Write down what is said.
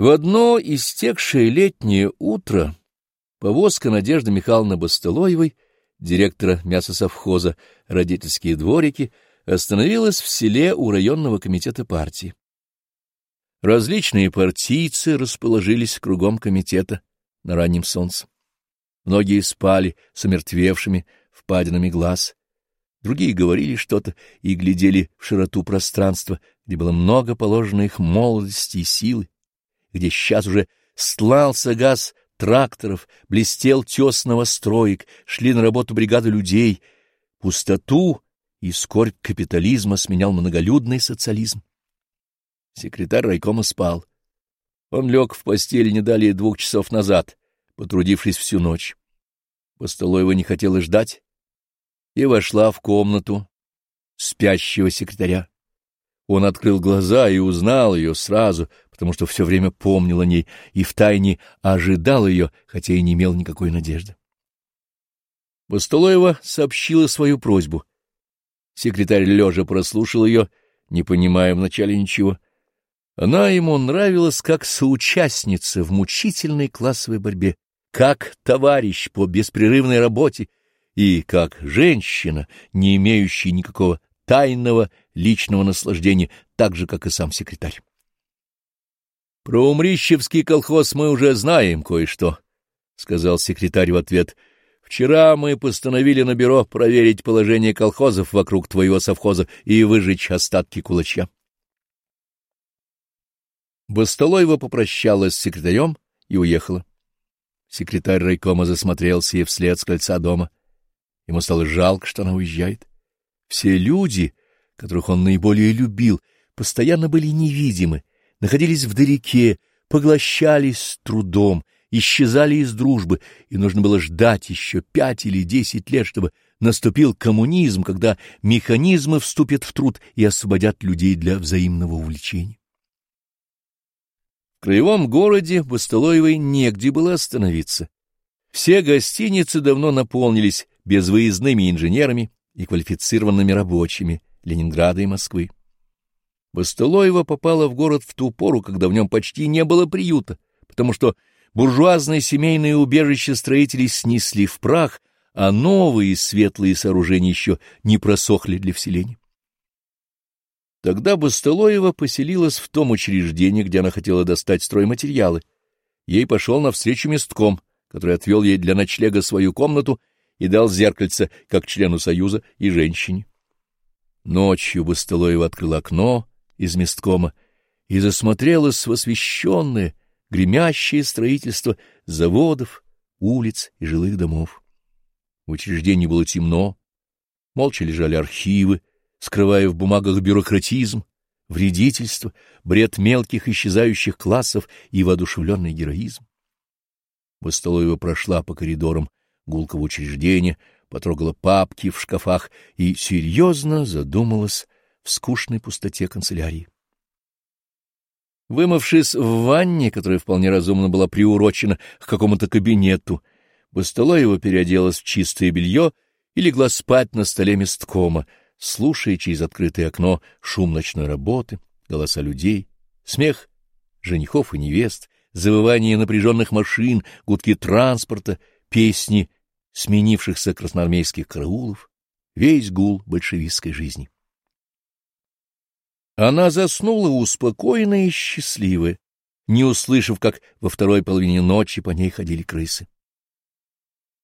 В одно истекшее летнее утро повозка Надежды Михайловны Бастылоевой, директора мясосовхоза «Родительские дворики», остановилась в селе у районного комитета партии. Различные партийцы расположились кругом комитета на раннем солнце. Многие спали с омертвевшими впадинами глаз, другие говорили что-то и глядели в широту пространства, где было много положено их молодости и силы, где сейчас уже стлался газ тракторов, блестел тес новостроек, шли на работу бригады людей. Пустоту и скорбь капитализма сменял многолюдный социализм. Секретарь райкома спал. Он лег в постель не далее двух часов назад, потрудившись всю ночь. Постолоева не хотела ждать и вошла в комнату спящего секретаря. Он открыл глаза и узнал ее сразу, потому что все время помнил о ней и втайне ожидал ее, хотя и не имел никакой надежды. Постолоева сообщила свою просьбу. Секретарь лежа прослушал ее, не понимая вначале ничего. Она ему нравилась как соучастница в мучительной классовой борьбе, как товарищ по беспрерывной работе и как женщина, не имеющая никакого тайного личного наслаждения, так же, как и сам секретарь. «Про Умрищевский колхоз мы уже знаем кое-что», — сказал секретарь в ответ. «Вчера мы постановили на бюро проверить положение колхозов вокруг твоего совхоза и выжечь остатки кулача». Бастолоева попрощалась с секретарем и уехала. Секретарь райкома засмотрелся ей вслед с кольца дома. Ему стало жалко, что она уезжает. Все люди, которых он наиболее любил, постоянно были невидимы, находились вдалеке, поглощались с трудом, исчезали из дружбы, и нужно было ждать еще пять или десять лет, чтобы наступил коммунизм, когда механизмы вступят в труд и освободят людей для взаимного увлечения. В краевом городе Бастолоевой негде было остановиться. Все гостиницы давно наполнились безвыездными инженерами и квалифицированными рабочими Ленинграда и Москвы. Бастылоева попала в город в ту пору, когда в нем почти не было приюта, потому что буржуазные семейные убежища строителей снесли в прах, а новые светлые сооружения еще не просохли для вселения. Тогда Бастылоева поселилась в том учреждении, где она хотела достать стройматериалы. Ей пошел навстречу местком, который отвел ей для ночлега свою комнату и дал зеркальце как члену Союза и женщине. Ночью Бастылоева открыл окно из месткома и засмотрелась в освещенное, гремящее строительство заводов, улиц и жилых домов. В учреждении было темно, молча лежали архивы, скрывая в бумагах бюрократизм, вредительство, бред мелких исчезающих классов и воодушевленный героизм. Бастолоева прошла по коридорам гулкого учреждения, потрогала папки в шкафах и серьезно задумалась в скучной пустоте канцелярии. Вымывшись в ванне, которая вполне разумно была приурочена к какому-то кабинету, Бастолоева переоделась в чистое белье и легла спать на столе месткома, слушая через открытое окно шум ночной работы, голоса людей, смех женихов и невест, завывание напряженных машин, гудки транспорта, песни сменившихся красноармейских караулов, весь гул большевистской жизни. Она заснула успокоенная и счастливая, не услышав, как во второй половине ночи по ней ходили крысы.